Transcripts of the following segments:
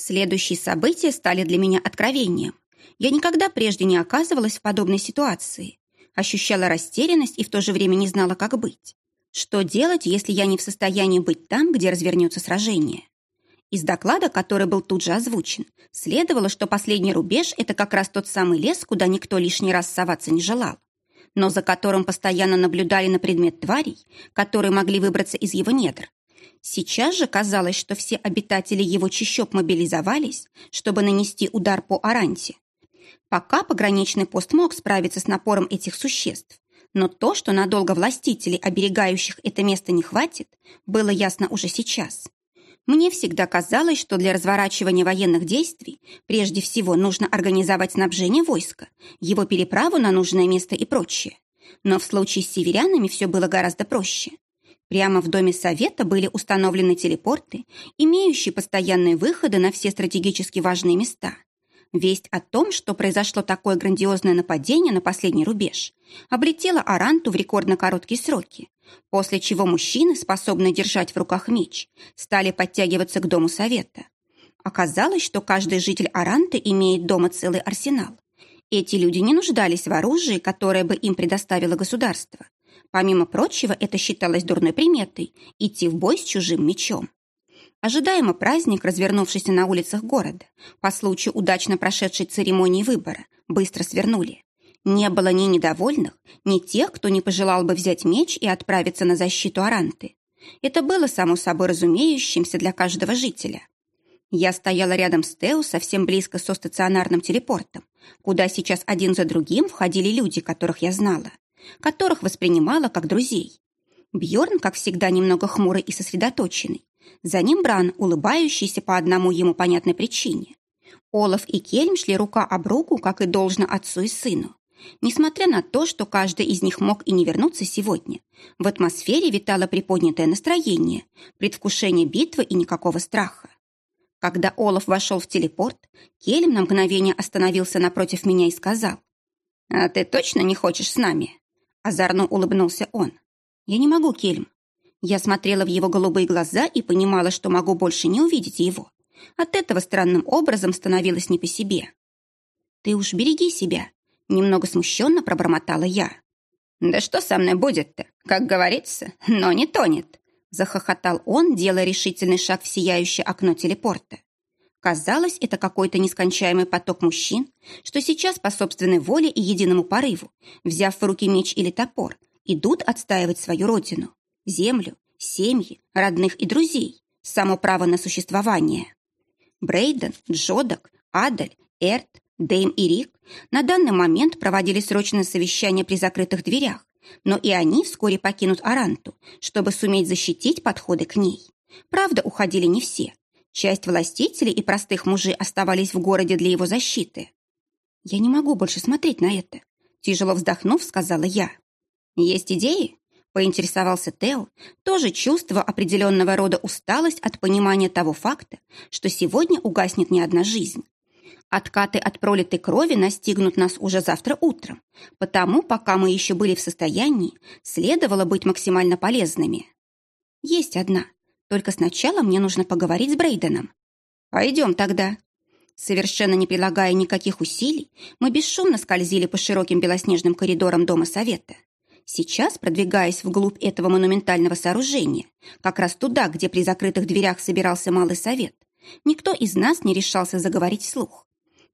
Следующие события стали для меня откровением. Я никогда прежде не оказывалась в подобной ситуации. Ощущала растерянность и в то же время не знала, как быть. Что делать, если я не в состоянии быть там, где развернется сражение? Из доклада, который был тут же озвучен, следовало, что последний рубеж – это как раз тот самый лес, куда никто лишний раз соваться не желал, но за которым постоянно наблюдали на предмет тварей, которые могли выбраться из его недр. Сейчас же казалось, что все обитатели его чащоб мобилизовались, чтобы нанести удар по Аранте. Пока пограничный пост мог справиться с напором этих существ, но то, что надолго властителей, оберегающих это место, не хватит, было ясно уже сейчас. Мне всегда казалось, что для разворачивания военных действий прежде всего нужно организовать снабжение войска, его переправу на нужное место и прочее. Но в случае с северянами все было гораздо проще. Прямо в доме совета были установлены телепорты, имеющие постоянные выходы на все стратегически важные места. Весть о том, что произошло такое грандиозное нападение на последний рубеж, облетела Аранту в рекордно короткие сроки, после чего мужчины, способные держать в руках меч, стали подтягиваться к дому совета. Оказалось, что каждый житель Аранты имеет дома целый арсенал. Эти люди не нуждались в оружии, которое бы им предоставило государство. Помимо прочего, это считалось дурной приметой – идти в бой с чужим мечом. Ожидаемо праздник, развернувшийся на улицах города, по случаю удачно прошедшей церемонии выбора, быстро свернули. Не было ни недовольных, ни тех, кто не пожелал бы взять меч и отправиться на защиту Аранты. Это было само собой разумеющимся для каждого жителя. Я стояла рядом с Тео совсем близко со стационарным телепортом, куда сейчас один за другим входили люди, которых я знала, которых воспринимала как друзей. Бьорн, как всегда, немного хмурый и сосредоточенный. За ним Бран, улыбающийся по одному ему понятной причине. Олаф и Кельм шли рука об руку, как и должно отцу и сыну. Несмотря на то, что каждый из них мог и не вернуться сегодня, в атмосфере витало приподнятое настроение, предвкушение битвы и никакого страха. Когда Олаф вошел в телепорт, Кельм на мгновение остановился напротив меня и сказал, «А ты точно не хочешь с нами?» Озорно улыбнулся он. «Я не могу, Кельм». Я смотрела в его голубые глаза и понимала, что могу больше не увидеть его. От этого странным образом становилось не по себе. «Ты уж береги себя», Немного смущенно пробормотала я. «Да что со мной будет-то? Как говорится, но не тонет!» Захохотал он, делая решительный шаг в сияющее окно телепорта. Казалось, это какой-то нескончаемый поток мужчин, что сейчас по собственной воле и единому порыву, взяв в руки меч или топор, идут отстаивать свою родину, землю, семьи, родных и друзей, само право на существование. Брейден, Джодок, Адель, Эрт, Дэйм и Рик на данный момент проводили срочное совещание при закрытых дверях, но и они вскоре покинут Аранту, чтобы суметь защитить подходы к ней. Правда, уходили не все. Часть властителей и простых мужей оставались в городе для его защиты. «Я не могу больше смотреть на это», — тяжело вздохнув, сказала я. «Есть идеи?» — поинтересовался Тео, тоже чувствуя определенного рода усталость от понимания того факта, что сегодня угаснет не одна жизнь. Откаты от пролитой крови настигнут нас уже завтра утром, потому, пока мы еще были в состоянии, следовало быть максимально полезными. Есть одна, только сначала мне нужно поговорить с Брейденом. Пойдем тогда. Совершенно не прилагая никаких усилий, мы бесшумно скользили по широким белоснежным коридорам Дома Совета. Сейчас, продвигаясь вглубь этого монументального сооружения, как раз туда, где при закрытых дверях собирался Малый Совет, никто из нас не решался заговорить вслух.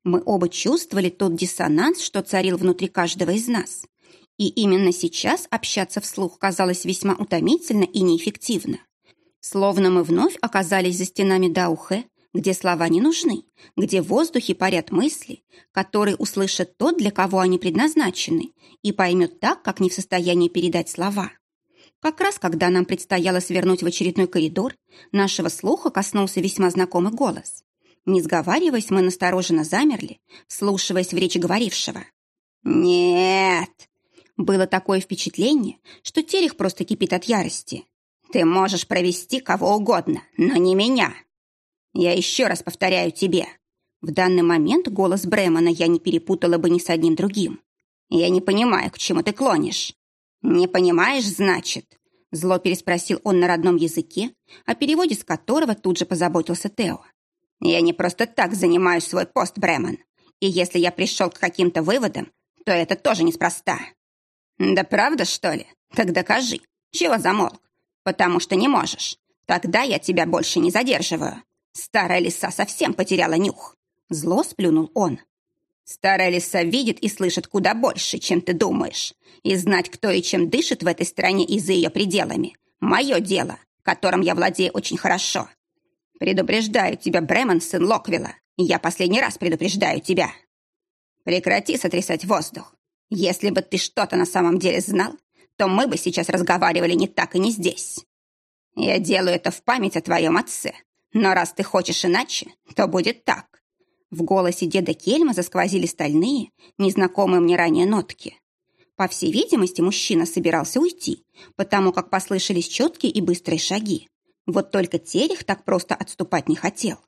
Мы оба чувствовали тот диссонанс, что царил внутри каждого из нас. И именно сейчас общаться вслух казалось весьма утомительно и неэффективно. Словно мы вновь оказались за стенами Даухе, где слова не нужны, где в воздухе парят мысли, которые услышат тот, для кого они предназначены, и поймет так, как не в состоянии передать слова. Как раз когда нам предстояло свернуть в очередной коридор, нашего слуха коснулся весьма знакомый голос. Не сговариваясь, мы настороженно замерли, слушаясь в речи говорившего. «Нет!» Было такое впечатление, что Терех просто кипит от ярости. «Ты можешь провести кого угодно, но не меня!» «Я еще раз повторяю тебе!» В данный момент голос Бремона я не перепутала бы ни с одним другим. «Я не понимаю, к чему ты клонишь». «Не понимаешь, значит?» Зло переспросил он на родном языке, о переводе с которого тут же позаботился Тео. Я не просто так занимаю свой пост, Бремон. И если я пришел к каким-то выводам, то это тоже неспроста. Да правда, что ли? Так докажи. Чего замолк? Потому что не можешь. Тогда я тебя больше не задерживаю. Старая лиса совсем потеряла нюх. Зло сплюнул он. Старая лиса видит и слышит куда больше, чем ты думаешь. И знать, кто и чем дышит в этой стране и за ее пределами – мое дело, которым я владею очень хорошо. Предупреждаю тебя, Бремон, сын Локвилла. Я последний раз предупреждаю тебя. Прекрати сотрясать воздух. Если бы ты что-то на самом деле знал, то мы бы сейчас разговаривали не так и не здесь. Я делаю это в память о твоем отце. Но раз ты хочешь иначе, то будет так. В голосе деда Кельма засквозили стальные, незнакомые мне ранее нотки. По всей видимости, мужчина собирался уйти, потому как послышались четкие и быстрые шаги. Вот только Терех так просто отступать не хотел.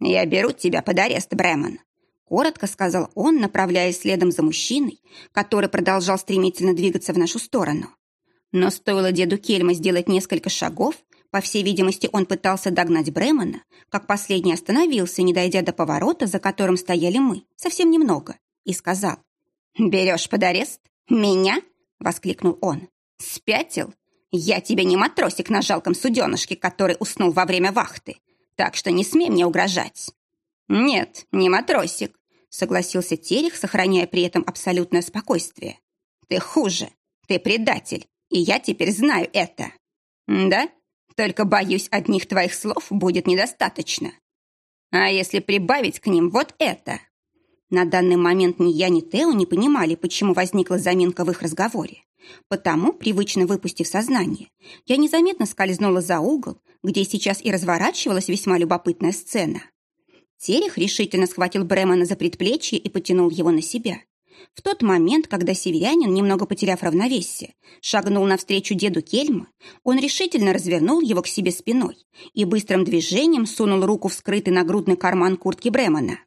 «Я беру тебя под арест, Бремон», — коротко сказал он, направляясь следом за мужчиной, который продолжал стремительно двигаться в нашу сторону. Но стоило деду Кельма сделать несколько шагов, по всей видимости, он пытался догнать Бремона, как последний остановился, не дойдя до поворота, за которым стояли мы, совсем немного, и сказал. «Берешь под арест? Меня?» — воскликнул он. «Спятил? Я тебе не матросик на жалком суденышке, который уснул во время вахты, так что не смей мне угрожать». «Нет, не матросик», — согласился Терех, сохраняя при этом абсолютное спокойствие. «Ты хуже, ты предатель, и я теперь знаю это». «Да?» Только, боюсь, одних твоих слов будет недостаточно. А если прибавить к ним вот это? На данный момент ни я, ни Тео не понимали, почему возникла заминка в их разговоре. Потому, привычно выпустив сознание, я незаметно скользнула за угол, где сейчас и разворачивалась весьма любопытная сцена. Терех решительно схватил Бремена за предплечье и потянул его на себя. В тот момент, когда северянин, немного потеряв равновесие, шагнул навстречу деду Кельма, он решительно развернул его к себе спиной и быстрым движением сунул руку в скрытый нагрудный карман куртки Бремона.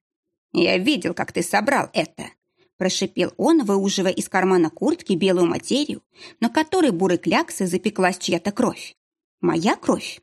«Я видел, как ты собрал это», – прошипел он, выуживая из кармана куртки белую материю, на которой бурой кляксой запеклась чья-то кровь. «Моя кровь?»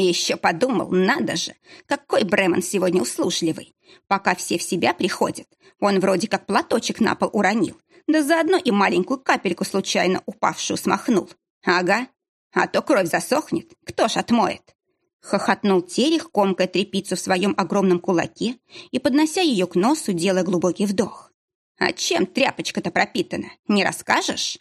Еще подумал, надо же, какой Бремон сегодня услужливый. Пока все в себя приходят, он вроде как платочек на пол уронил, да заодно и маленькую капельку случайно упавшую смахнул. Ага, а то кровь засохнет, кто ж отмоет? Хохотнул Терех, комкая трепицу в своем огромном кулаке и поднося ее к носу, делая глубокий вдох. «А чем тряпочка-то пропитана, не расскажешь?»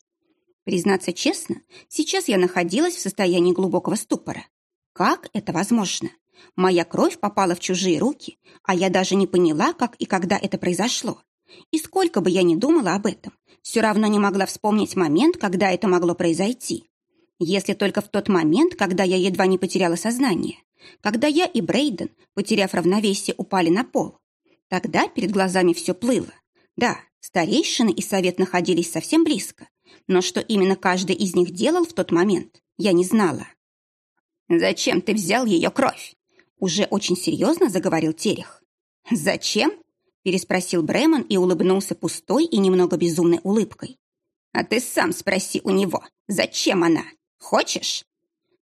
Признаться честно, сейчас я находилась в состоянии глубокого ступора. Как это возможно? Моя кровь попала в чужие руки, а я даже не поняла, как и когда это произошло. И сколько бы я ни думала об этом, все равно не могла вспомнить момент, когда это могло произойти. Если только в тот момент, когда я едва не потеряла сознание, когда я и Брейден, потеряв равновесие, упали на пол. Тогда перед глазами все плыло. Да, старейшины и совет находились совсем близко, но что именно каждый из них делал в тот момент, я не знала. «Зачем ты взял ее кровь?» Уже очень серьезно заговорил Терех. «Зачем?» переспросил Бремон и улыбнулся пустой и немного безумной улыбкой. «А ты сам спроси у него, зачем она? Хочешь?»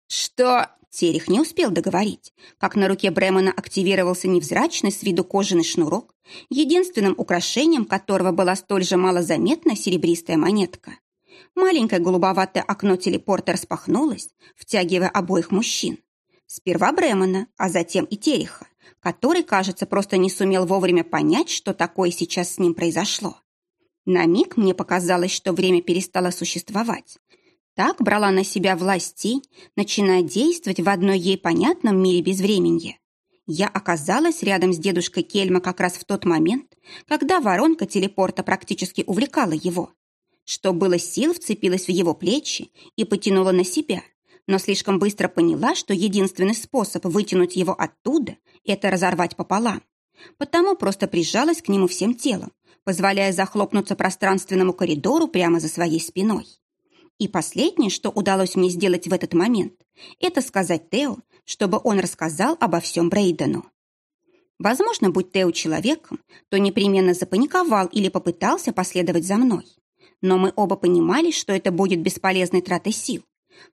«Что?» Терех не успел договорить, как на руке Бремона активировался невзрачный с виду кожаный шнурок, единственным украшением которого была столь же малозаметная серебристая монетка. Маленькое голубоватое окно телепорта распахнулось, втягивая обоих мужчин. Сперва Бремона, а затем и Тереха, который, кажется, просто не сумел вовремя понять, что такое сейчас с ним произошло. На миг мне показалось, что время перестало существовать. Так брала на себя власть тень, начиная действовать в одной ей понятном мире безвременья. Я оказалась рядом с дедушкой Кельма как раз в тот момент, когда воронка телепорта практически увлекала его что было сил, вцепилась в его плечи и потянула на себя, но слишком быстро поняла, что единственный способ вытянуть его оттуда – это разорвать пополам. Потому просто прижалась к нему всем телом, позволяя захлопнуться пространственному коридору прямо за своей спиной. И последнее, что удалось мне сделать в этот момент, это сказать Тео, чтобы он рассказал обо всем Брейдену. Возможно, будь Тео человеком, то непременно запаниковал или попытался последовать за мной но мы оба понимали, что это будет бесполезной тратой сил.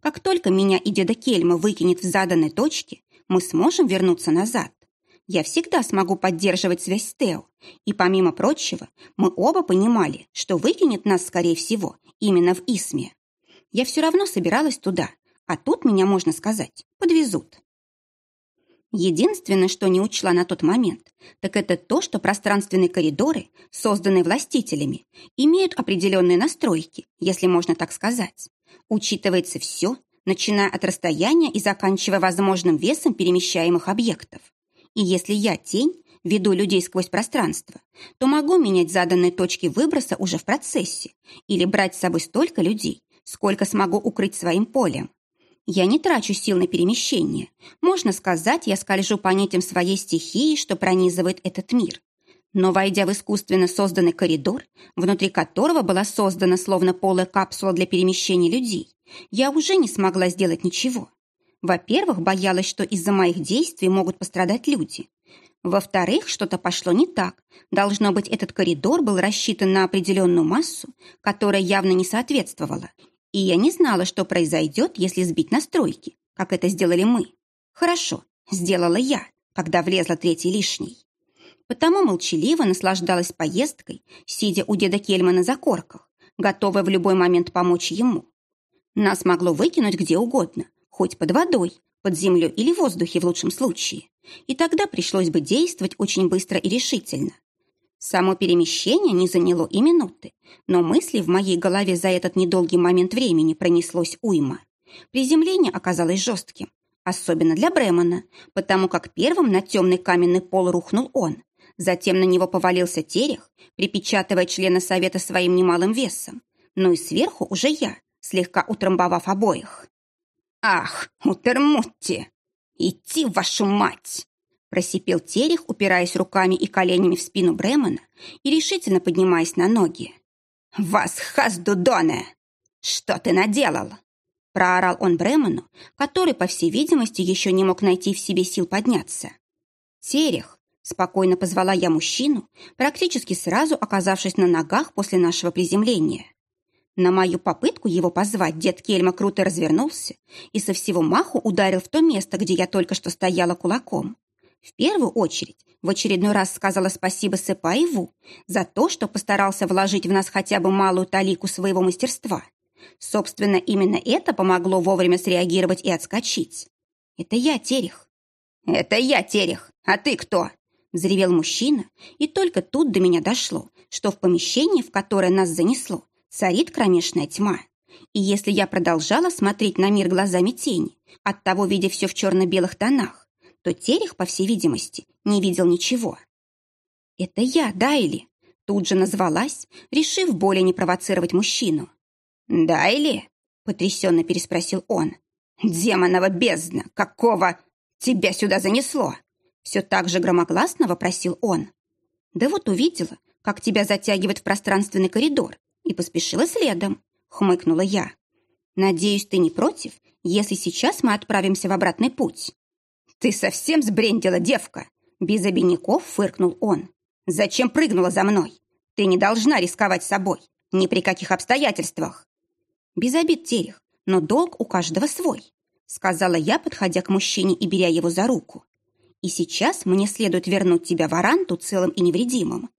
Как только меня и деда Кельма выкинет в заданной точке, мы сможем вернуться назад. я всегда смогу поддерживать связь с Тео. И помимо прочего, мы оба понимали, что выкинет нас, скорее всего, именно в Исме. Я все равно собиралась туда, а тут меня, можно сказать, подвезут. Единственное, что не учла на тот момент, так это то, что пространственные коридоры, созданные властителями, имеют определенные настройки, если можно так сказать. Учитывается все, начиная от расстояния и заканчивая возможным весом перемещаемых объектов. И если я тень, веду людей сквозь пространство, то могу менять заданные точки выброса уже в процессе или брать с собой столько людей, сколько смогу укрыть своим полем. Я не трачу сил на перемещение. Можно сказать, я скольжу по нитям своей стихии, что пронизывает этот мир. Но, войдя в искусственно созданный коридор, внутри которого была создана словно полая капсула для перемещения людей, я уже не смогла сделать ничего. Во-первых, боялась, что из-за моих действий могут пострадать люди. Во-вторых, что-то пошло не так. Должно быть, этот коридор был рассчитан на определенную массу, которая явно не соответствовала, и я не знала, что произойдет, если сбить настройки, как это сделали мы. Хорошо, сделала я, когда влезла третий лишний. Потому молчаливо наслаждалась поездкой, сидя у деда Кельмана на закорках, готовая в любой момент помочь ему. Нас могло выкинуть где угодно, хоть под водой, под землей или в воздухе в лучшем случае. И тогда пришлось бы действовать очень быстро и решительно. Само перемещение не заняло и минуты, но мысли в моей голове за этот недолгий момент времени пронеслось уйма. Приземление оказалось жестким, особенно для Бремона, потому как первым на темный каменный пол рухнул он. Затем на него повалился терех, припечатывая члена совета своим немалым весом. Ну и сверху уже я, слегка утрамбовав обоих. «Ах, Утермутти! Идти, вашу мать!» Просипел Терех, упираясь руками и коленями в спину Бремена и решительно поднимаясь на ноги. «Вас, Хаздудоне! Что ты наделал?» Проорал он Бремену, который, по всей видимости, еще не мог найти в себе сил подняться. «Терех!» — спокойно позвала я мужчину, практически сразу оказавшись на ногах после нашего приземления. На мою попытку его позвать дед Кельма круто развернулся и со всего маху ударил в то место, где я только что стояла кулаком. В первую очередь, в очередной раз сказала спасибо Сыпаеву за то, что постарался вложить в нас хотя бы малую талику своего мастерства. Собственно, именно это помогло вовремя среагировать и отскочить. Это я, Терех. Это я, Терех. А ты кто? Взревел мужчина, и только тут до меня дошло, что в помещении, в которое нас занесло, царит кромешная тьма. И если я продолжала смотреть на мир глазами тени, оттого видя все в черно-белых тонах, то Терех, по всей видимости, не видел ничего. «Это я, Дайли!» Тут же назвалась, решив более не провоцировать мужчину. «Дайли?» — потрясенно переспросил он. «Демонова бездна! Какого тебя сюда занесло?» Все так же громогласно вопросил он. «Да вот увидела, как тебя затягивает в пространственный коридор, и поспешила следом», — хмыкнула я. «Надеюсь, ты не против, если сейчас мы отправимся в обратный путь?» «Ты совсем сбрендила, девка!» Без обиняков фыркнул он. «Зачем прыгнула за мной? Ты не должна рисковать собой. Ни при каких обстоятельствах!» «Без обид, Терех, но долг у каждого свой», сказала я, подходя к мужчине и беря его за руку. «И сейчас мне следует вернуть тебя в Аранту целым и невредимым».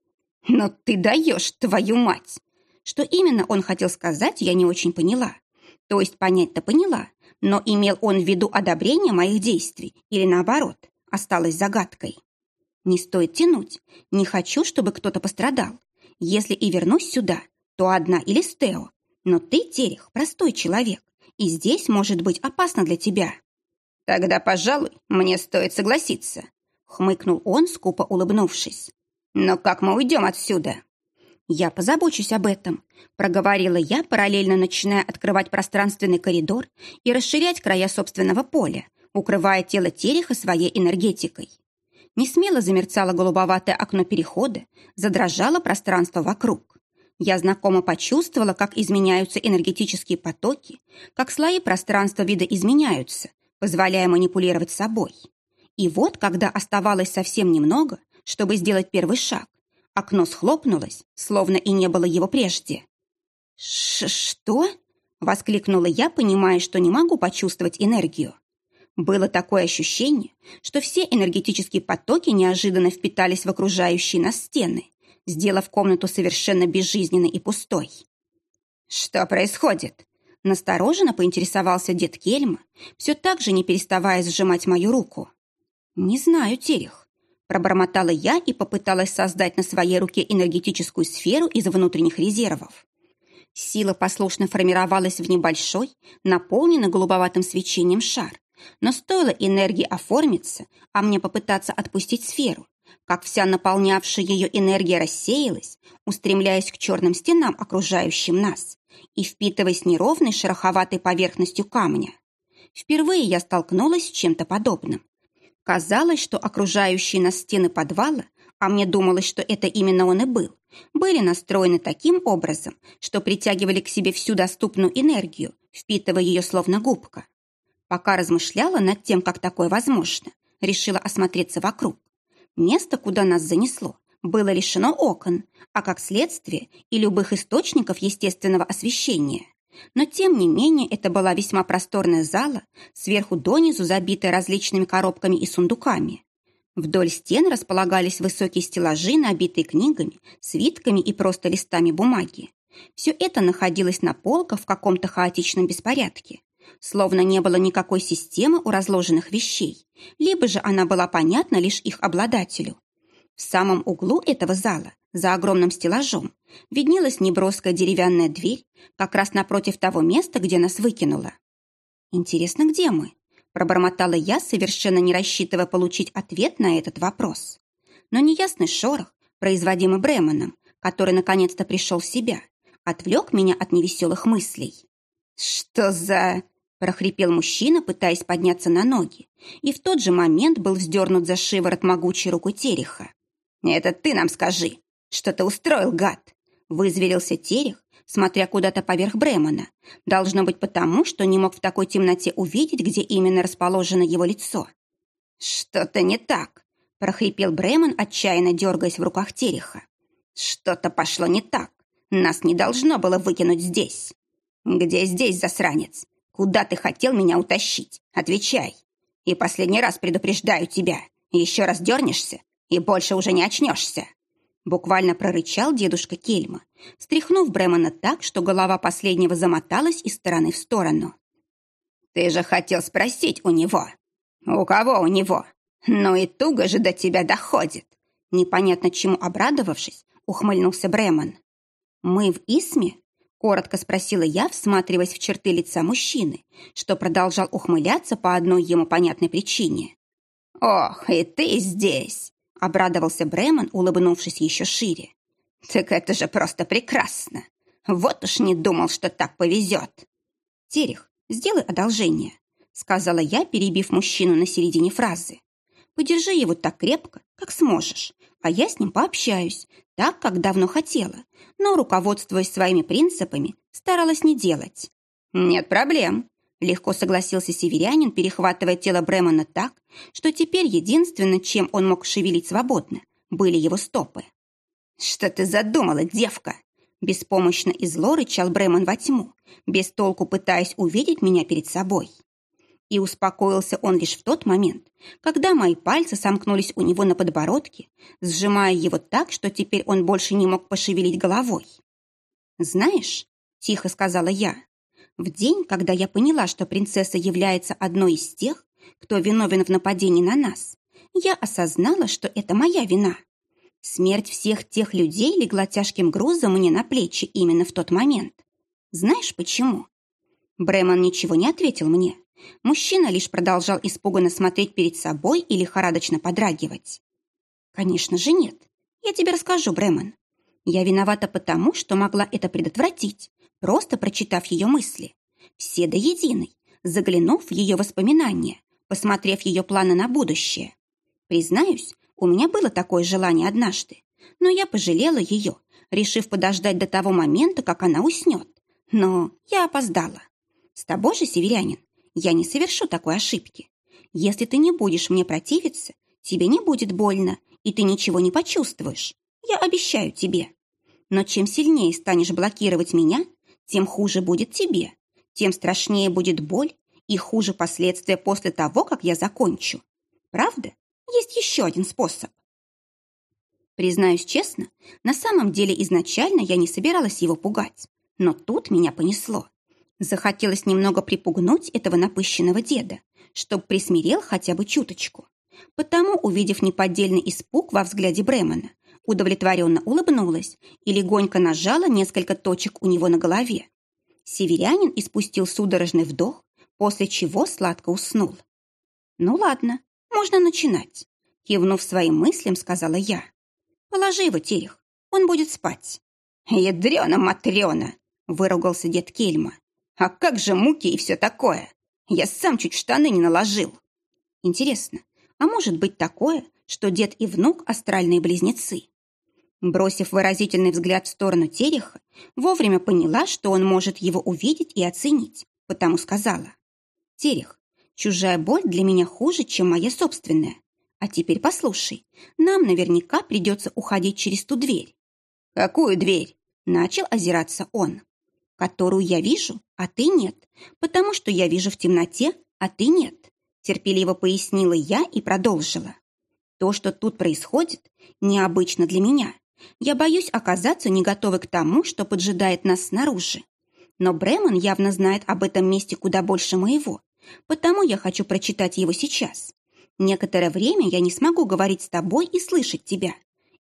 «Но ты даешь, твою мать!» Что именно он хотел сказать, я не очень поняла. То есть понять-то поняла, но имел он в виду одобрение моих действий или наоборот, осталось загадкой. Не стоит тянуть. Не хочу, чтобы кто-то пострадал. Если и вернусь сюда, то одна или с Тео. Но ты, Терех, простой человек, и здесь может быть опасно для тебя. Тогда, пожалуй, мне стоит согласиться, хмыкнул он, скупо улыбнувшись. Но как мы уйдем отсюда? «Я позабочусь об этом», — проговорила я, параллельно начиная открывать пространственный коридор и расширять края собственного поля, укрывая тело Тереха своей энергетикой. Несмело замерцало голубоватое окно перехода, задрожало пространство вокруг. Я знакомо почувствовала, как изменяются энергетические потоки, как слои пространства вида изменяются, позволяя манипулировать собой. И вот, когда оставалось совсем немного, чтобы сделать первый шаг, Окно схлопнулось, словно и не было его прежде. Ш «Что?» — воскликнула я, понимая, что не могу почувствовать энергию. Было такое ощущение, что все энергетические потоки неожиданно впитались в окружающие нас стены, сделав комнату совершенно безжизненной и пустой. «Что происходит?» Настороженно поинтересовался дед Кельма, все так же не переставая сжимать мою руку. «Не знаю, Терех». Пробормотала я и попыталась создать на своей руке энергетическую сферу из внутренних резервов. Сила послушно формировалась в небольшой, наполненный голубоватым свечением шар, но стоило энергии оформиться, а мне попытаться отпустить сферу, как вся наполнявшая ее энергия рассеялась, устремляясь к черным стенам, окружающим нас, и впитываясь неровной шероховатой поверхностью камня. Впервые я столкнулась с чем-то подобным. Казалось, что окружающие нас стены подвала, а мне думалось, что это именно он и был, были настроены таким образом, что притягивали к себе всю доступную энергию, впитывая ее словно губка. Пока размышляла над тем, как такое возможно, решила осмотреться вокруг. Место, куда нас занесло, было лишено окон, а как следствие и любых источников естественного освещения. Но, тем не менее, это была весьма просторная зала, сверху донизу забитая различными коробками и сундуками. Вдоль стен располагались высокие стеллажи, набитые книгами, свитками и просто листами бумаги. Все это находилось на полках в каком-то хаотичном беспорядке. Словно не было никакой системы у разложенных вещей, либо же она была понятна лишь их обладателю. В самом углу этого зала, за огромным стеллажом, виднелась неброская деревянная дверь, как раз напротив того места, где нас выкинуло. «Интересно, где мы?» – пробормотала я, совершенно не рассчитывая получить ответ на этот вопрос. Но неясный шорох, производимый Бременом, который наконец-то пришел в себя, отвлек меня от невеселых мыслей. «Что за...» прохрипел мужчина, пытаясь подняться на ноги, и в тот же момент был вздернут за шиворот могучей рукой Тереха. «Это ты нам скажи, что ты устроил, гад!» Вызверился Терех, смотря куда-то поверх Бремона. Должно быть потому, что не мог в такой темноте увидеть, где именно расположено его лицо. «Что-то не так!» – прохрипел Бремон, отчаянно дергаясь в руках Тереха. «Что-то пошло не так. Нас не должно было выкинуть здесь. Где здесь, засранец? Куда ты хотел меня утащить? Отвечай. И последний раз предупреждаю тебя. Еще раз дернешься, и больше уже не очнешься. Буквально прорычал дедушка Кельма, стряхнув Бремона так, что голова последнего замоталась из стороны в сторону. «Ты же хотел спросить у него». «У кого у него?» «Ну и туго же до тебя доходит». Непонятно чему обрадовавшись, ухмыльнулся Бремон. «Мы в Исме?» Коротко спросила я, всматриваясь в черты лица мужчины, что продолжал ухмыляться по одной ему понятной причине. «Ох, и ты здесь!» — обрадовался Бремон, улыбнувшись еще шире. «Так это же просто прекрасно! Вот уж не думал, что так повезет!» «Терех, сделай одолжение», — сказала я, перебив мужчину на середине фразы. «Подержи его так крепко, как сможешь, а я с ним пообщаюсь, так, как давно хотела, но, руководствуясь своими принципами, старалась не делать. «Нет проблем», — легко согласился северянин, перехватывая тело Бремона так, что теперь единственное, чем он мог шевелить свободно, были его стопы. «Что ты задумала, девка?» Беспомощно и зло рычал Бремон во тьму, без толку пытаясь увидеть меня перед собой. И успокоился он лишь в тот момент, когда мои пальцы сомкнулись у него на подбородке, сжимая его так, что теперь он больше не мог пошевелить головой. «Знаешь», — тихо сказала я, «в день, когда я поняла, что принцесса является одной из тех, кто виновен в нападении на нас, я осознала, что это моя вина. Смерть всех тех людей легла тяжким грузом мне на плечи именно в тот момент. Знаешь почему?» Бремон ничего не ответил мне, Мужчина лишь продолжал испуганно смотреть перед собой и лихорадочно подрагивать. «Конечно же нет. Я тебе расскажу, Бремен. Я виновата потому, что могла это предотвратить, просто прочитав ее мысли. Все до единой, заглянув в ее воспоминания, посмотрев ее планы на будущее. Признаюсь, у меня было такое желание однажды, но я пожалела ее, решив подождать до того момента, как она уснет. Но я опоздала. С тобой же, северянин, я не совершу такой ошибки. Если ты не будешь мне противиться, тебе не будет больно, и ты ничего не почувствуешь. Я обещаю тебе. Но чем сильнее станешь блокировать меня, тем хуже будет тебе, тем страшнее будет боль, И хуже последствия после того, как я закончу. Правда? Есть еще один способ. Признаюсь честно, на самом деле изначально я не собиралась его пугать. Но тут меня понесло. Захотелось немного припугнуть этого напыщенного деда, чтоб присмирел хотя бы чуточку. Потому, увидев неподдельный испуг во взгляде Бремена, удовлетворенно улыбнулась и легонько нажала несколько точек у него на голове. Северянин испустил судорожный вдох, после чего сладко уснул. «Ну ладно, можно начинать», — кивнув своим мыслям, сказала я. «Положи его, Терех, он будет спать». «Ядрена-матрена!» — выругался дед Кельма. «А как же муки и все такое? Я сам чуть штаны не наложил». «Интересно, а может быть такое, что дед и внук – астральные близнецы?» Бросив выразительный взгляд в сторону Тереха, вовремя поняла, что он может его увидеть и оценить, потому сказала. «Терех, чужая боль для меня хуже, чем моя собственная. А теперь послушай, нам наверняка придется уходить через ту дверь. «Какую дверь?» – начал озираться он. «Которую я вижу, а ты нет, потому что я вижу в темноте, а ты нет», – терпеливо пояснила я и продолжила. «То, что тут происходит, необычно для меня. Я боюсь оказаться не готовой к тому, что поджидает нас снаружи. Но Бремон явно знает об этом месте куда больше моего, потому я хочу прочитать его сейчас. Некоторое время я не смогу говорить с тобой и слышать тебя.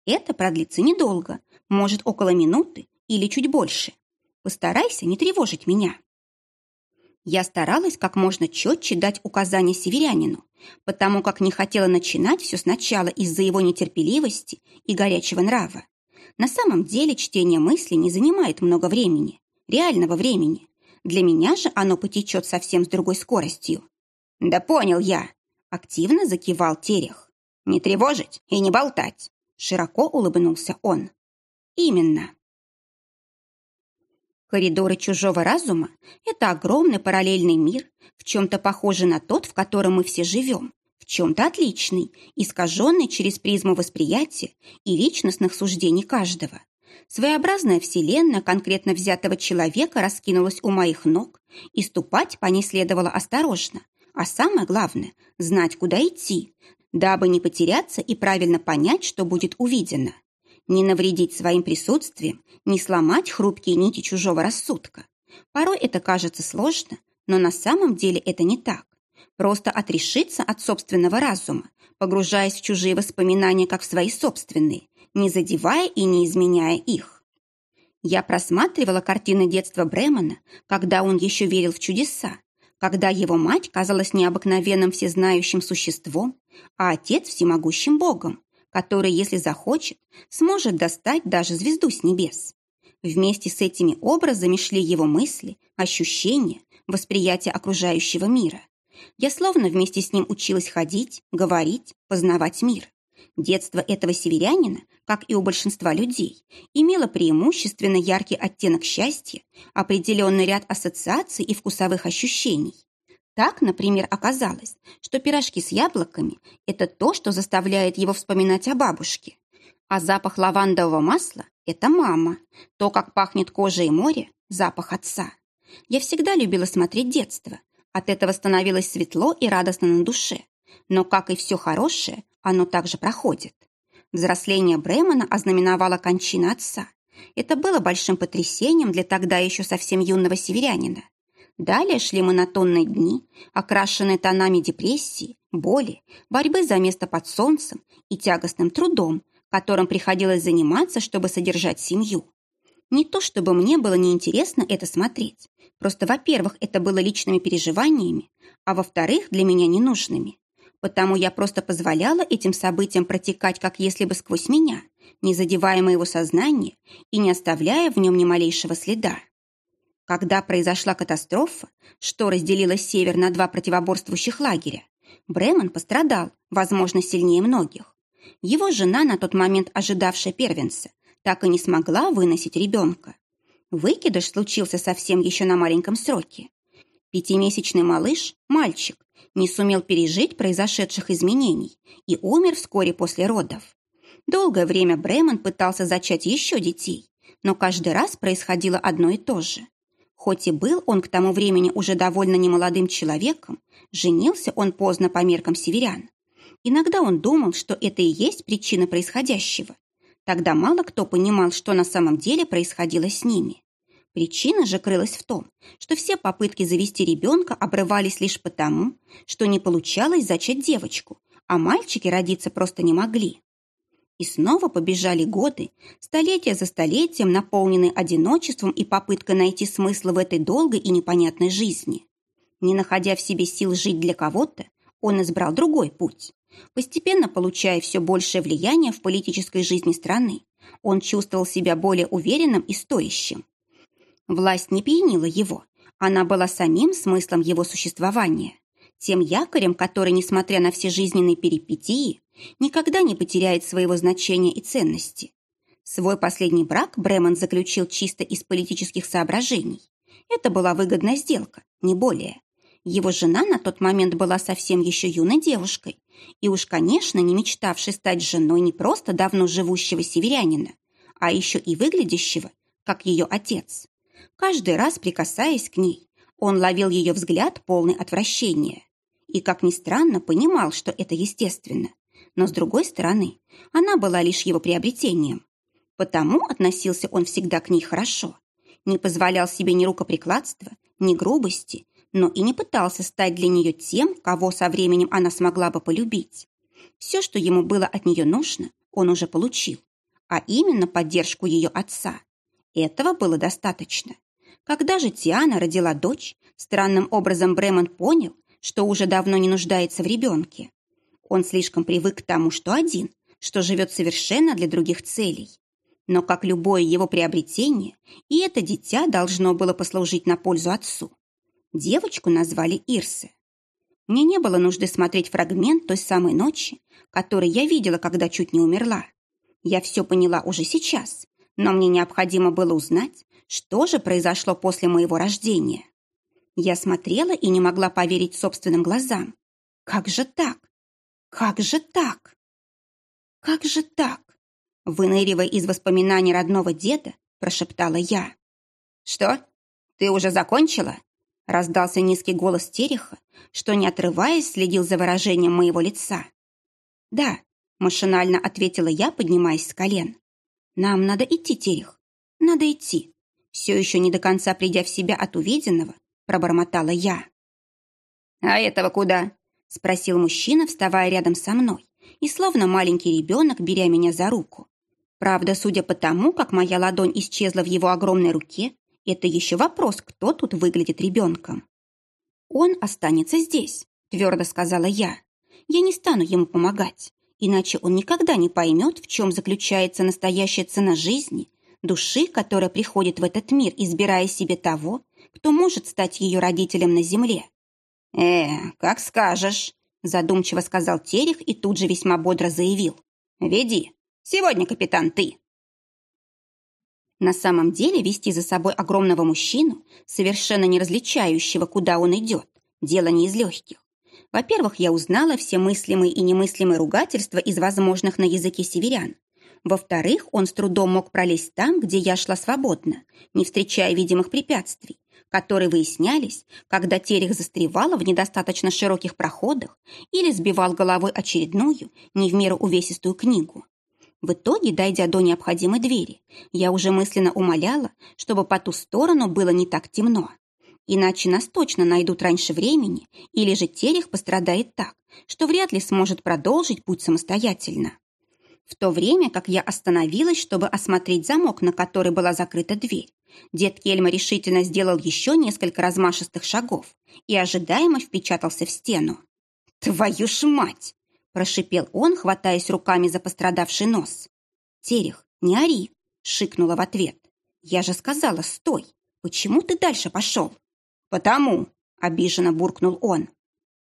Это продлится недолго, может, около минуты или чуть больше. Постарайся не тревожить меня. Я старалась как можно четче дать указания северянину, потому как не хотела начинать все сначала из-за его нетерпеливости и горячего нрава. На самом деле чтение мысли не занимает много времени, реального времени. Для меня же оно потечет совсем с другой скоростью. «Да понял я!» – активно закивал Терех. «Не тревожить и не болтать!» – широко улыбнулся он. Именно. Коридоры чужого разума – это огромный параллельный мир, в чем-то похожий на тот, в котором мы все живем, чем-то отличный, искаженный через призму восприятия и личностных суждений каждого. Своеобразная вселенная конкретно взятого человека раскинулась у моих ног, и ступать по ней следовало осторожно, а самое главное – знать, куда идти, дабы не потеряться и правильно понять, что будет увидено не навредить своим присутствием, не сломать хрупкие нити чужого рассудка. Порой это кажется сложно, но на самом деле это не так. Просто отрешиться от собственного разума, погружаясь в чужие воспоминания, как в свои собственные, не задевая и не изменяя их. Я просматривала картины детства Бремона, когда он еще верил в чудеса, когда его мать казалась необыкновенным всезнающим существом, а отец всемогущим богом, который, если захочет, сможет достать даже звезду с небес. Вместе с этими образами шли его мысли, ощущения, восприятие окружающего мира. Я словно вместе с ним училась ходить, говорить, познавать мир. Детство этого северянина, как и у большинства людей, имело преимущественно яркий оттенок счастья, определенный ряд ассоциаций и вкусовых ощущений. Так, например, оказалось, что пирожки с яблоками – это то, что заставляет его вспоминать о бабушке. А запах лавандового масла – это мама. То, как пахнет кожа и море – запах отца. Я всегда любила смотреть детство. От этого становилось светло и радостно на душе. Но, как и все хорошее, оно также проходит. Взросление Бремона ознаменовало кончина отца. Это было большим потрясением для тогда еще совсем юного северянина. Далее шли монотонные дни, окрашенные тонами депрессии, боли, борьбы за место под солнцем и тягостным трудом, которым приходилось заниматься, чтобы содержать семью. Не то чтобы мне было неинтересно это смотреть, просто, во-первых, это было личными переживаниями, а во-вторых, для меня ненужными. Потому я просто позволяла этим событиям протекать, как если бы сквозь меня, не задевая моего сознания и не оставляя в нем ни малейшего следа. Когда произошла катастрофа, что разделила север на два противоборствующих лагеря, Бремон пострадал, возможно, сильнее многих. Его жена, на тот момент ожидавшая первенца, так и не смогла выносить ребенка. Выкидыш случился совсем еще на маленьком сроке. Пятимесячный малыш, мальчик, не сумел пережить произошедших изменений и умер вскоре после родов. Долгое время Бремон пытался зачать еще детей, но каждый раз происходило одно и то же. Хоть и был он к тому времени уже довольно немолодым человеком, женился он поздно по меркам северян. Иногда он думал, что это и есть причина происходящего. Тогда мало кто понимал, что на самом деле происходило с ними. Причина же крылась в том, что все попытки завести ребенка обрывались лишь потому, что не получалось зачать девочку, а мальчики родиться просто не могли. И снова побежали годы, столетия за столетием, наполненные одиночеством и попыткой найти смысл в этой долгой и непонятной жизни. Не находя в себе сил жить для кого-то, он избрал другой путь. Постепенно получая все большее влияние в политической жизни страны, он чувствовал себя более уверенным и стоящим. Власть не пьянила его, она была самим смыслом его существования, тем якорем, который, несмотря на все жизненные перипетии, никогда не потеряет своего значения и ценности. Свой последний брак Бремон заключил чисто из политических соображений. Это была выгодная сделка, не более. Его жена на тот момент была совсем еще юной девушкой, и уж, конечно, не мечтавшей стать женой не просто давно живущего северянина, а еще и выглядящего, как ее отец. Каждый раз, прикасаясь к ней, он ловил ее взгляд полный отвращения. И, как ни странно, понимал, что это естественно. Но, с другой стороны, она была лишь его приобретением. Потому относился он всегда к ней хорошо. Не позволял себе ни рукоприкладства, ни грубости, но и не пытался стать для нее тем, кого со временем она смогла бы полюбить. Все, что ему было от нее нужно, он уже получил, а именно поддержку ее отца. Этого было достаточно. Когда же Тиана родила дочь, странным образом Бремон понял, что уже давно не нуждается в ребенке. Он слишком привык к тому, что один, что живет совершенно для других целей. Но, как любое его приобретение, и это дитя должно было послужить на пользу отцу. Девочку назвали Ирсе. Мне не было нужды смотреть фрагмент той самой ночи, который я видела, когда чуть не умерла. Я все поняла уже сейчас, но мне необходимо было узнать, что же произошло после моего рождения. Я смотрела и не могла поверить собственным глазам. Как же так? Как же так? Как же так? Выныривая из воспоминаний родного деда, прошептала я. «Что? Ты уже закончила?» Раздался низкий голос Тереха, что, не отрываясь, следил за выражением моего лица. «Да», — машинально ответила я, поднимаясь с колен. «Нам надо идти, Терех, надо идти». Все еще не до конца придя в себя от увиденного, пробормотала я. «А этого куда?» — спросил мужчина, вставая рядом со мной, и словно маленький ребенок, беря меня за руку. Правда, судя по тому, как моя ладонь исчезла в его огромной руке, это еще вопрос, кто тут выглядит ребенком. «Он останется здесь», — твердо сказала я. «Я не стану ему помогать, иначе он никогда не поймет, в чем заключается настоящая цена жизни, души, которая приходит в этот мир, избирая себе того, кто может стать ее родителем на земле. «Э, как скажешь», — задумчиво сказал Терех и тут же весьма бодро заявил. «Веди. Сегодня, капитан, ты». На самом деле вести за собой огромного мужчину, совершенно не различающего, куда он идет, дело не из легких. Во-первых, я узнала все мыслимые и немыслимые ругательства из возможных на языке северян. Во-вторых, он с трудом мог пролезть там, где я шла свободно, не встречая видимых препятствий, которые выяснялись, когда Терех застревала в недостаточно широких проходах или сбивал головой очередную, не в меру увесистую книгу. В итоге, дойдя до необходимой двери, я уже мысленно умоляла, чтобы по ту сторону было не так темно. Иначе нас точно найдут раньше времени, или же Терех пострадает так, что вряд ли сможет продолжить путь самостоятельно. В то время, как я остановилась, чтобы осмотреть замок, на который была закрыта дверь, дед Кельма решительно сделал еще несколько размашистых шагов и ожидаемо впечатался в стену. «Твою ж мать!» Прошипел он, хватаясь руками за пострадавший нос. «Терех, не ори!» — шикнула в ответ. «Я же сказала, стой! Почему ты дальше пошел?» «Потому!» — обиженно буркнул он.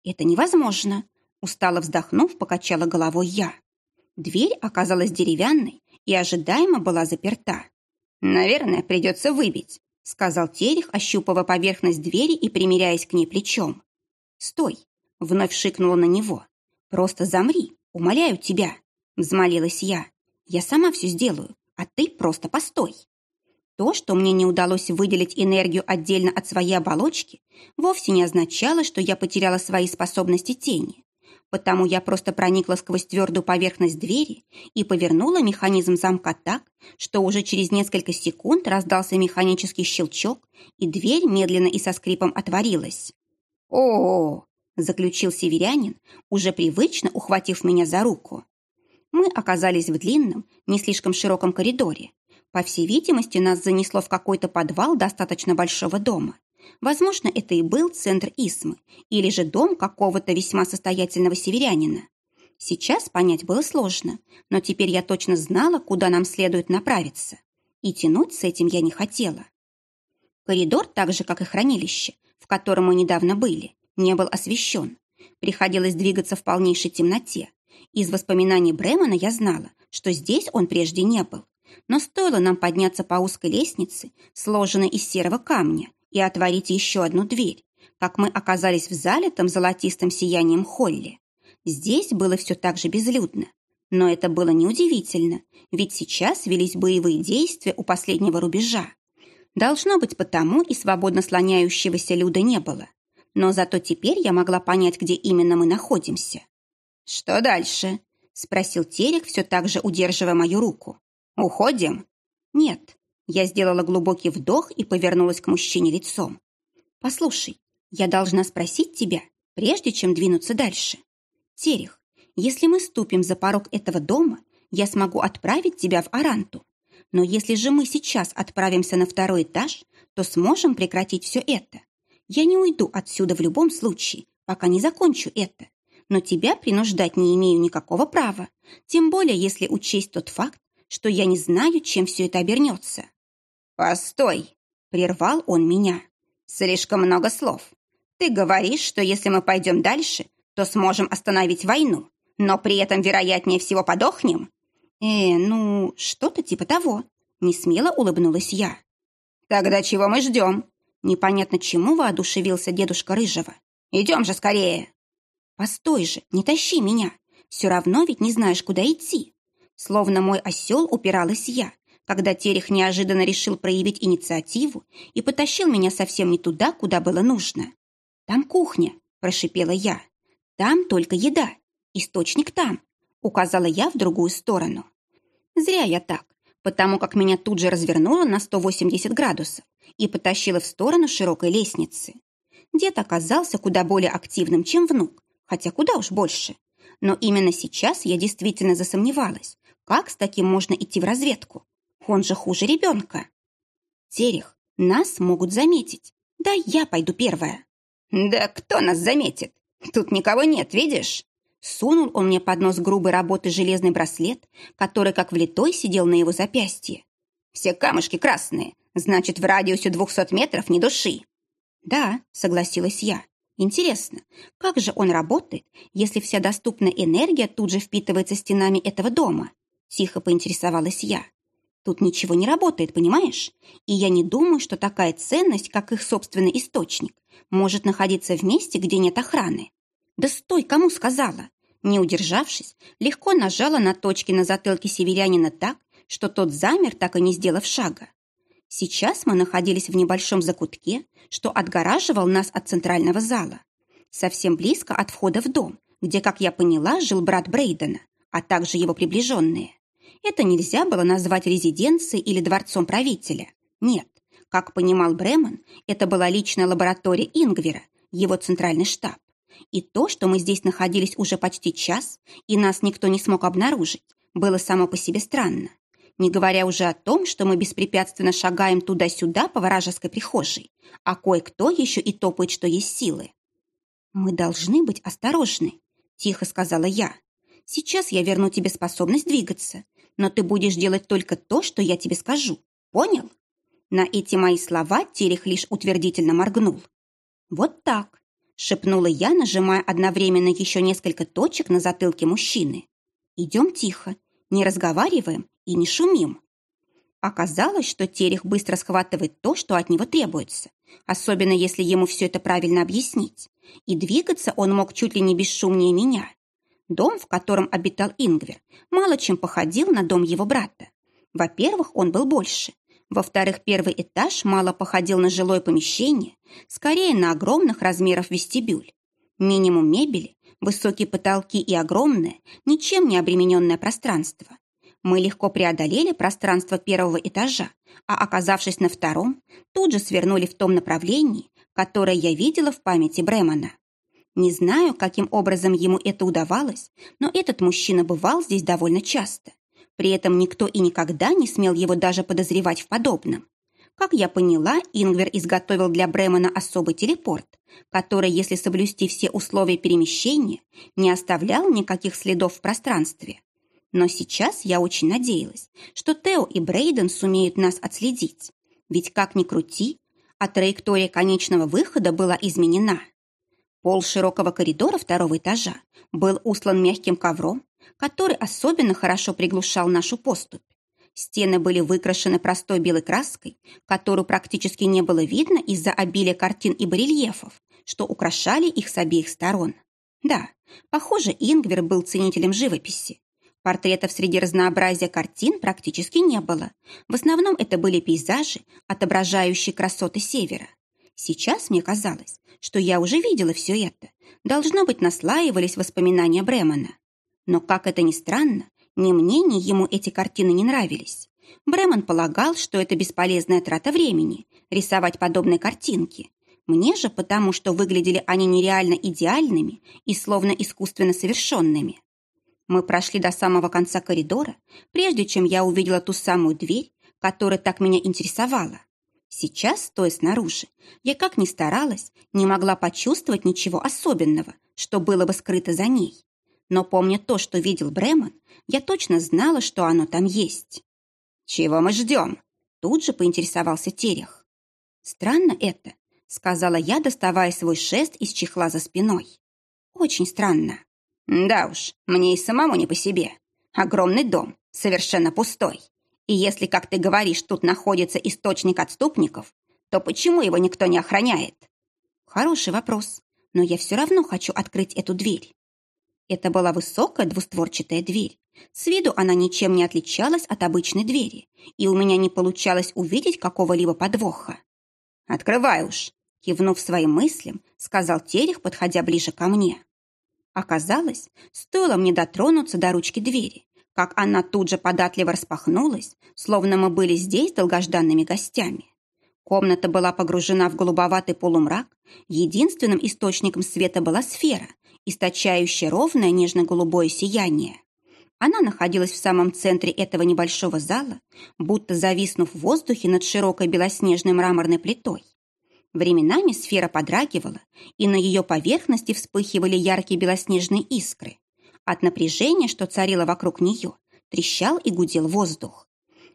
«Это невозможно!» — устало вздохнув, покачала головой я. Дверь оказалась деревянной и ожидаемо была заперта. «Наверное, придется выбить», — сказал Терех, ощупывая поверхность двери и примеряясь к ней плечом. «Стой!» — вновь шикнула на него. «Просто замри, умоляю тебя», — взмолилась я. «Я сама все сделаю, а ты просто постой». То, что мне не удалось выделить энергию отдельно от своей оболочки, вовсе не означало, что я потеряла свои способности тени. Потому я просто проникла сквозь твердую поверхность двери и повернула механизм замка так, что уже через несколько секунд раздался механический щелчок, и дверь медленно и со скрипом отворилась. о, -о, -о заключил северянин, уже привычно ухватив меня за руку. Мы оказались в длинном, не слишком широком коридоре. По всей видимости, нас занесло в какой-то подвал достаточно большого дома. Возможно, это и был центр Исмы, или же дом какого-то весьма состоятельного северянина. Сейчас понять было сложно, но теперь я точно знала, куда нам следует направиться. И тянуть с этим я не хотела. Коридор, так же, как и хранилище, в котором мы недавно были, не был освещен. Приходилось двигаться в полнейшей темноте. Из воспоминаний Бремона я знала, что здесь он прежде не был. Но стоило нам подняться по узкой лестнице, сложенной из серого камня, и отворить еще одну дверь, как мы оказались в залитом золотистым сиянием холле. Здесь было все так же безлюдно. Но это было неудивительно, ведь сейчас велись боевые действия у последнего рубежа. Должно быть, потому и свободно слоняющегося люда не было но зато теперь я могла понять, где именно мы находимся. «Что дальше?» — спросил Терек, все так же удерживая мою руку. «Уходим?» «Нет». Я сделала глубокий вдох и повернулась к мужчине лицом. «Послушай, я должна спросить тебя, прежде чем двинуться дальше. Терех, если мы ступим за порог этого дома, я смогу отправить тебя в Аранту. Но если же мы сейчас отправимся на второй этаж, то сможем прекратить все это. Я не уйду отсюда в любом случае, пока не закончу это. Но тебя принуждать не имею никакого права, тем более если учесть тот факт, что я не знаю, чем все это обернется. «Постой!» — прервал он меня. «Слишком много слов. Ты говоришь, что если мы пойдем дальше, то сможем остановить войну, но при этом, вероятнее всего, подохнем?» «Э, ну, что-то типа того», — несмело улыбнулась я. «Тогда чего мы ждем?» Непонятно чему воодушевился дедушка Рыжего. «Идем же скорее!» «Постой же, не тащи меня! Все равно ведь не знаешь, куда идти!» Словно мой осел упиралась я, когда Терех неожиданно решил проявить инициативу и потащил меня совсем не туда, куда было нужно. «Там кухня», – прошипела я. «Там только еда. Источник там», – указала я в другую сторону. Зря я так, потому как меня тут же развернуло на 180 градусов и потащила в сторону широкой лестницы. Дед оказался куда более активным, чем внук, хотя куда уж больше. Но именно сейчас я действительно засомневалась, как с таким можно идти в разведку. Он же хуже ребенка. Терех, нас могут заметить. Да я пойду первая. Да кто нас заметит? Тут никого нет, видишь? Сунул он мне под нос грубой работы железный браслет, который как влитой сидел на его запястье. Все камушки красные, значит, в радиусе двухсот метров ни души. Да, согласилась я. Интересно, как же он работает, если вся доступная энергия тут же впитывается стенами этого дома? Тихо поинтересовалась я. Тут ничего не работает, понимаешь? И я не думаю, что такая ценность, как их собственный источник, может находиться в месте, где нет охраны. Да стой, кому сказала? Не удержавшись, легко нажала на точки на затылке северянина так, что тот замер, так и не сделав шага. Сейчас мы находились в небольшом закутке, что отгораживал нас от центрального зала. Совсем близко от входа в дом, где, как я поняла, жил брат Брейдена, а также его приближенные. Это нельзя было назвать резиденцией или дворцом правителя. Нет, как понимал Бремон, это была личная лаборатория Ингвера, его центральный штаб. И то, что мы здесь находились уже почти час, и нас никто не смог обнаружить, было само по себе странно не говоря уже о том, что мы беспрепятственно шагаем туда-сюда по вражеской прихожей, а кое-кто еще и топает, что есть силы. «Мы должны быть осторожны», — тихо сказала я. «Сейчас я верну тебе способность двигаться, но ты будешь делать только то, что я тебе скажу. Понял?» На эти мои слова Терех лишь утвердительно моргнул. «Вот так», — шепнула я, нажимая одновременно еще несколько точек на затылке мужчины. «Идем тихо, не разговариваем и не шумим. Оказалось, что Терех быстро схватывает то, что от него требуется, особенно если ему все это правильно объяснить. И двигаться он мог чуть ли не бесшумнее меня. Дом, в котором обитал Ингвер, мало чем походил на дом его брата. Во-первых, он был больше. Во-вторых, первый этаж мало походил на жилое помещение, скорее на огромных размеров вестибюль. Минимум мебели, высокие потолки и огромное, ничем не обремененное пространство. Мы легко преодолели пространство первого этажа, а оказавшись на втором, тут же свернули в том направлении, которое я видела в памяти Бремона. Не знаю, каким образом ему это удавалось, но этот мужчина бывал здесь довольно часто. При этом никто и никогда не смел его даже подозревать в подобном. Как я поняла, Ингвер изготовил для Бремона особый телепорт, который, если соблюсти все условия перемещения, не оставлял никаких следов в пространстве. Но сейчас я очень надеялась, что Тео и Брейден сумеют нас отследить. Ведь как ни крути, а траектория конечного выхода была изменена. Пол широкого коридора второго этажа был услан мягким ковром, который особенно хорошо приглушал нашу поступь. Стены были выкрашены простой белой краской, которую практически не было видно из-за обилия картин и барельефов, что украшали их с обеих сторон. Да, похоже, Ингвер был ценителем живописи. Портретов среди разнообразия картин практически не было. В основном это были пейзажи, отображающие красоты севера. Сейчас мне казалось, что я уже видела все это. Должно быть, наслаивались воспоминания Бремона. Но, как это ни странно, ни мне, ни ему эти картины не нравились. Бремон полагал, что это бесполезная трата времени – рисовать подобные картинки. Мне же потому, что выглядели они нереально идеальными и словно искусственно совершенными. Мы прошли до самого конца коридора, прежде чем я увидела ту самую дверь, которая так меня интересовала. Сейчас, стоя снаружи, я как ни старалась, не могла почувствовать ничего особенного, что было бы скрыто за ней. Но помня то, что видел Бремон, я точно знала, что оно там есть. «Чего мы ждем?» Тут же поинтересовался Терех. «Странно это», — сказала я, доставая свой шест из чехла за спиной. «Очень странно». «Да уж, мне и самому не по себе. Огромный дом, совершенно пустой. И если, как ты говоришь, тут находится источник отступников, то почему его никто не охраняет? Хороший вопрос, но я все равно хочу открыть эту дверь. Это была высокая двустворчатая дверь. С виду она ничем не отличалась от обычной двери, и у меня не получалось увидеть какого-либо подвоха. «Открывай уж!» — кивнув своим мыслям, сказал Терех, подходя ближе ко мне. Оказалось, стоило мне дотронуться до ручки двери, как она тут же податливо распахнулась, словно мы были здесь долгожданными гостями. Комната была погружена в голубоватый полумрак, единственным источником света была сфера, источающая ровное нежно-голубое сияние. Она находилась в самом центре этого небольшого зала, будто зависнув в воздухе над широкой белоснежной мраморной плитой. Временами сфера подрагивала, и на ее поверхности вспыхивали яркие белоснежные искры. От напряжения, что царило вокруг нее, трещал и гудел воздух.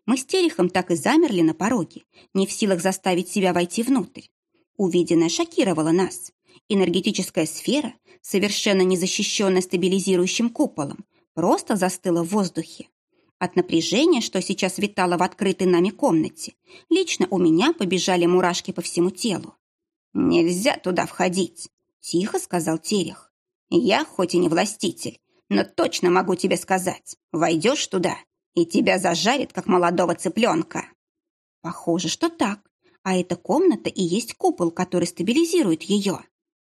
Мы с Терехом так и замерли на пороге, не в силах заставить себя войти внутрь. Увиденное шокировало нас. Энергетическая сфера, совершенно незащищенная стабилизирующим куполом, просто застыла в воздухе. От напряжения, что сейчас витало в открытой нами комнате, лично у меня побежали мурашки по всему телу. «Нельзя туда входить», — тихо сказал Терех. «Я, хоть и не властитель, но точно могу тебе сказать, войдешь туда, и тебя зажарит, как молодого цыпленка». Похоже, что так. А эта комната и есть купол, который стабилизирует ее.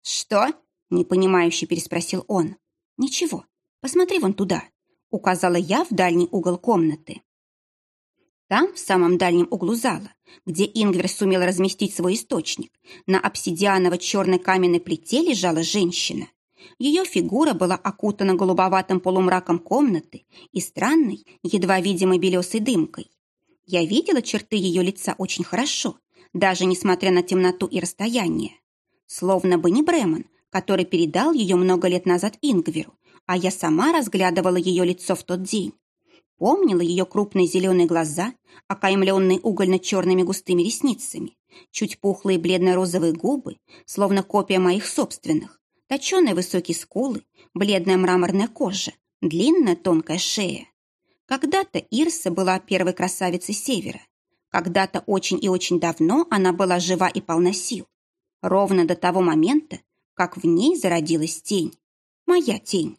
«Что?» — непонимающе переспросил он. «Ничего, посмотри вон туда», — указала я в дальний угол комнаты. Там, в самом дальнем углу зала, где Ингвер сумел разместить свой источник, на обсидианово-черной каменной плите лежала женщина. Ее фигура была окутана голубоватым полумраком комнаты и странной, едва видимой белесой дымкой. Я видела черты ее лица очень хорошо, даже несмотря на темноту и расстояние. Словно бы не Бремон, который передал ее много лет назад Ингверу, а я сама разглядывала ее лицо в тот день. Помнила ее крупные зеленые глаза, окаймленные угольно-черными густыми ресницами, чуть пухлые бледно-розовые губы, словно копия моих собственных, Точеные высокие скулы, бледная мраморная кожа, длинная тонкая шея. Когда-то Ирса была первой красавицей Севера. Когда-то очень и очень давно она была жива и полна сил. Ровно до того момента, как в ней зародилась тень. Моя тень.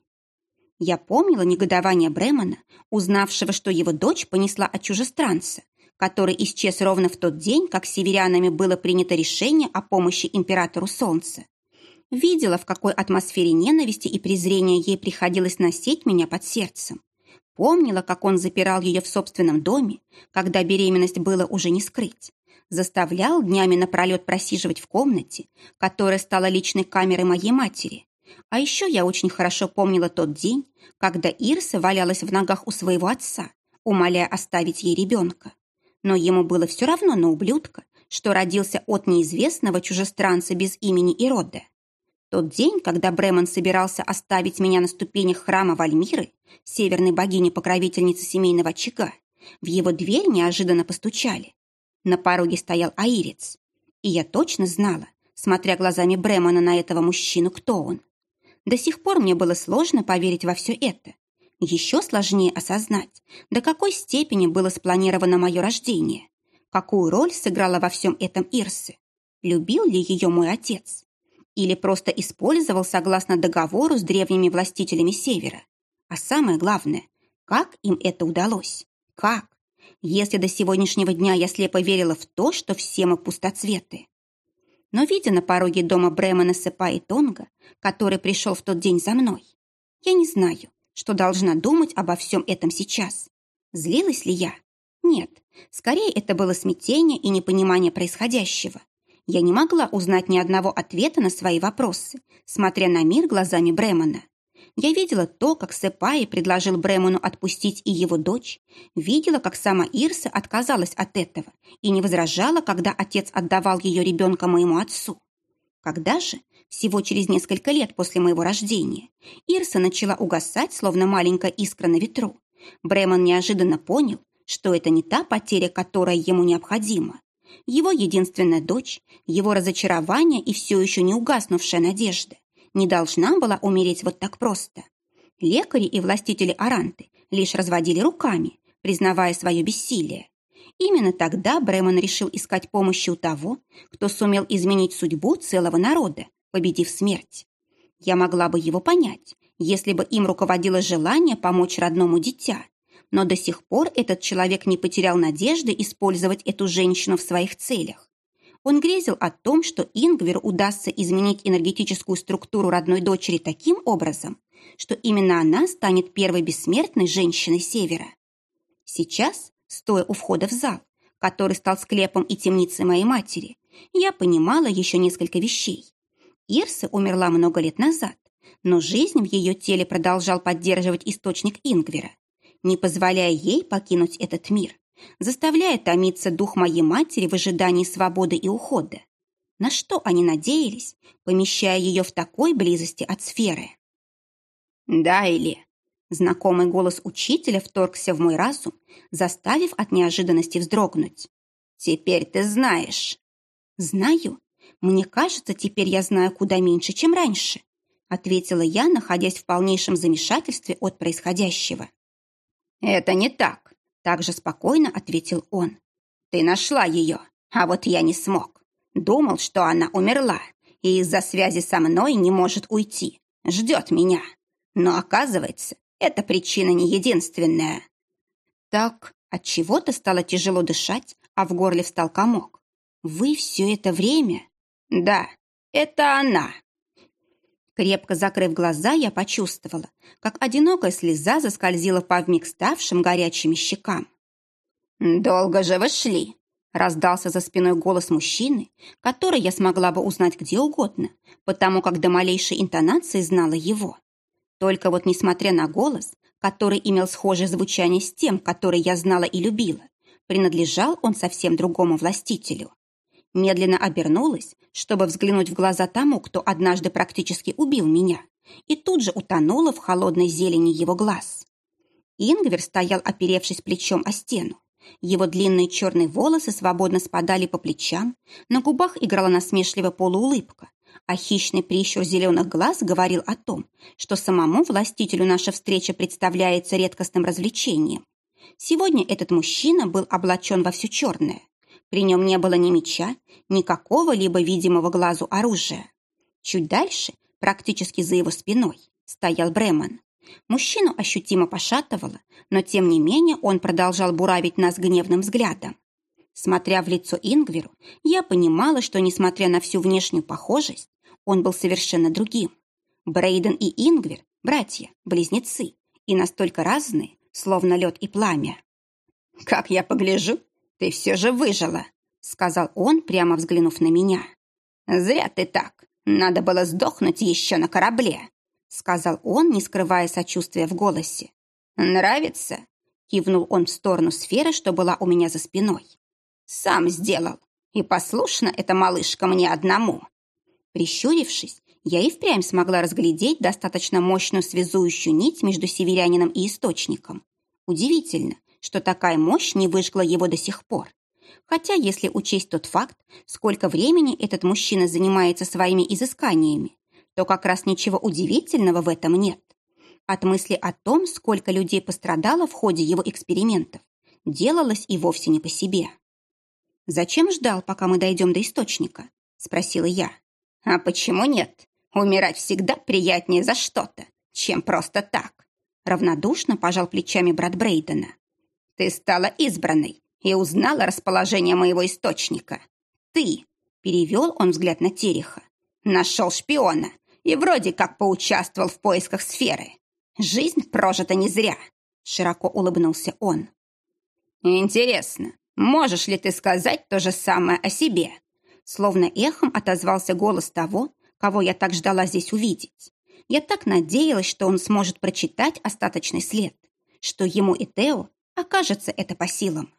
Я помнила негодование Бремона, узнавшего, что его дочь понесла от чужестранца, который исчез ровно в тот день, как северянами было принято решение о помощи императору Солнца. Видела, в какой атмосфере ненависти и презрения ей приходилось носить меня под сердцем. Помнила, как он запирал ее в собственном доме, когда беременность было уже не скрыть. Заставлял днями напролет просиживать в комнате, которая стала личной камерой моей матери. А еще я очень хорошо помнила тот день, когда Ирса валялась в ногах у своего отца, умоляя оставить ей ребенка. Но ему было все равно на ублюдка, что родился от неизвестного чужестранца без имени и рода. Тот день, когда Бремон собирался оставить меня на ступенях храма Вальмиры, северной богини-покровительницы семейного очага, в его дверь неожиданно постучали. На пороге стоял Аирец. И я точно знала, смотря глазами Бремона на этого мужчину, кто он. До сих пор мне было сложно поверить во все это. Еще сложнее осознать, до какой степени было спланировано мое рождение. Какую роль сыграла во всем этом Ирсы? Любил ли ее мой отец? Или просто использовал согласно договору с древними властителями Севера? А самое главное, как им это удалось? Как? Если до сегодняшнего дня я слепо верила в то, что все мы пустоцветы. Но видя на пороге дома Бремена Сепа и Тонга, который пришел в тот день за мной, я не знаю, что должна думать обо всем этом сейчас. Злилась ли я? Нет, скорее это было смятение и непонимание происходящего. Я не могла узнать ни одного ответа на свои вопросы, смотря на мир глазами Бремона. Я видела то, как Сепаи предложил Бремону отпустить и его дочь, видела, как сама Ирса отказалась от этого и не возражала, когда отец отдавал ее ребенка моему отцу. Когда же, всего через несколько лет после моего рождения, Ирса начала угасать, словно маленькая искра на ветру, Бремон неожиданно понял, что это не та потеря, которая ему необходима. Его единственная дочь, его разочарование и все еще не угаснувшая надежда не должна была умереть вот так просто. Лекари и властители Аранты лишь разводили руками, признавая свое бессилие. Именно тогда Бремон решил искать помощи у того, кто сумел изменить судьбу целого народа, победив смерть. Я могла бы его понять, если бы им руководило желание помочь родному дитя, но до сих пор этот человек не потерял надежды использовать эту женщину в своих целях. Он грезил о том, что Ингвер удастся изменить энергетическую структуру родной дочери таким образом, что именно она станет первой бессмертной женщиной Севера. Сейчас, стоя у входа в зал, который стал склепом и темницей моей матери, я понимала еще несколько вещей. Ирса умерла много лет назад, но жизнь в ее теле продолжал поддерживать источник Ингвера, не позволяя ей покинуть этот мир заставляя томиться дух моей матери в ожидании свободы и ухода. На что они надеялись, помещая ее в такой близости от сферы? «Да или...» Знакомый голос учителя вторгся в мой разум, заставив от неожиданности вздрогнуть. «Теперь ты знаешь». «Знаю. Мне кажется, теперь я знаю куда меньше, чем раньше», ответила я, находясь в полнейшем замешательстве от происходящего. «Это не так. Также спокойно ответил он. «Ты нашла ее, а вот я не смог. Думал, что она умерла и из-за связи со мной не может уйти. Ждет меня. Но оказывается, эта причина не единственная». Так, от чего то стало тяжело дышать, а в горле встал комок. «Вы все это время?» «Да, это она», Крепко закрыв глаза, я почувствовала, как одинокая слеза заскользила по вмиг ставшим горячими щекам. «Долго же вы шли!» — раздался за спиной голос мужчины, который я смогла бы узнать где угодно, потому как до малейшей интонации знала его. Только вот несмотря на голос, который имел схожее звучание с тем, который я знала и любила, принадлежал он совсем другому властителю. Медленно обернулась, чтобы взглянуть в глаза тому, кто однажды практически убил меня, и тут же утонула в холодной зелени его глаз. Ингвер стоял, оперевшись плечом о стену. Его длинные черные волосы свободно спадали по плечам, на губах играла насмешливая полуулыбка, а хищный прищур зеленых глаз говорил о том, что самому властителю наша встреча представляется редкостным развлечением. Сегодня этот мужчина был облачен во все черное. При нем не было ни меча, ни какого-либо видимого глазу оружия. Чуть дальше, практически за его спиной, стоял Бремон. Мужчину ощутимо пошатывало, но тем не менее он продолжал буравить нас гневным взглядом. Смотря в лицо Ингверу, я понимала, что, несмотря на всю внешнюю похожесть, он был совершенно другим. Брейден и Ингвер – братья, близнецы, и настолько разные, словно лед и пламя. «Как я погляжу, ты все же выжила», — сказал он, прямо взглянув на меня. «Зря ты так. Надо было сдохнуть еще на корабле», — сказал он, не скрывая сочувствия в голосе. «Нравится?» — кивнул он в сторону сферы, что была у меня за спиной. «Сам сделал. И послушно эта малышка мне одному». Прищурившись, я и впрямь смогла разглядеть достаточно мощную связующую нить между северянином и источником. Удивительно, что такая мощь не выжгла его до сих пор. Хотя, если учесть тот факт, сколько времени этот мужчина занимается своими изысканиями, то как раз ничего удивительного в этом нет. От мысли о том, сколько людей пострадало в ходе его экспериментов, делалось и вовсе не по себе. «Зачем ждал, пока мы дойдем до источника?» – спросила я. «А почему нет? Умирать всегда приятнее за что-то, чем просто так», – равнодушно пожал плечами брат Брейдена. Ты стала избранной и узнала расположение моего источника. Ты, перевел он взгляд на Тереха, нашел шпиона и вроде как поучаствовал в поисках сферы. Жизнь прожита не зря, широко улыбнулся он. Интересно, можешь ли ты сказать то же самое о себе? Словно эхом отозвался голос того, кого я так ждала здесь увидеть. Я так надеялась, что он сможет прочитать остаточный след, что ему и Тео окажется это по силам.